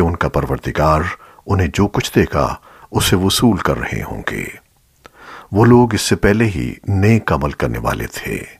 कि उनका परवरदिगार उन्हें जो कुछ देगा, उसे वसूल कर रहे होंगे। वो लोग इससे पहले ही नेक अमल करने वाले थे।